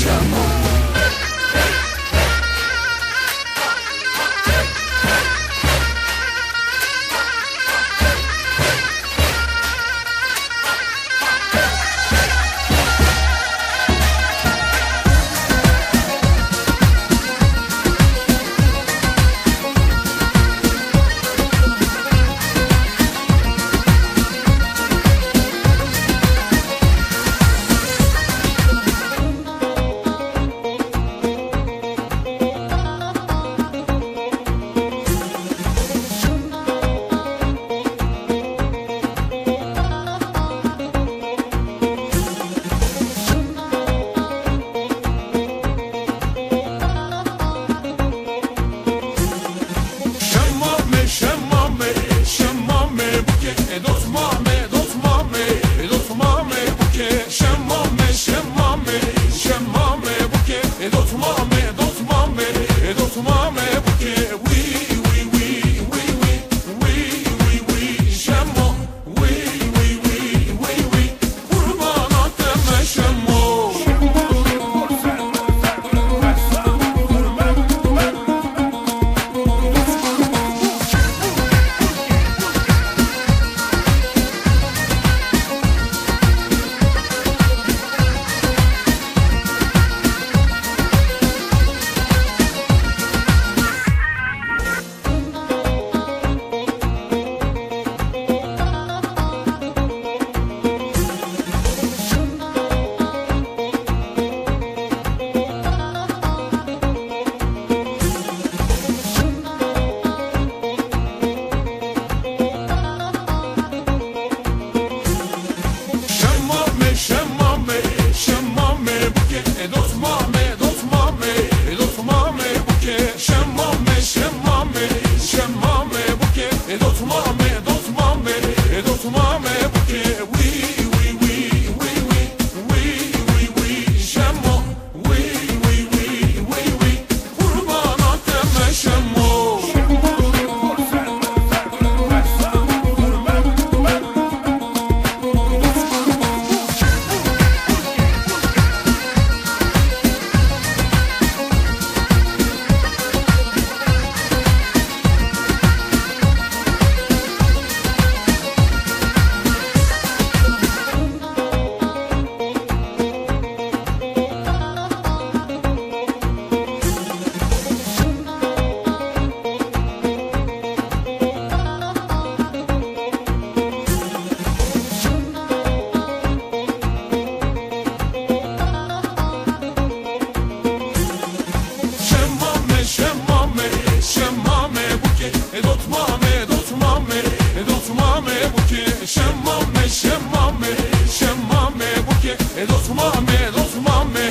Shamo. Dotmame, dotmame, dotmame buki Şemmame, şemmame, şemmame buki Dotmame, dotmame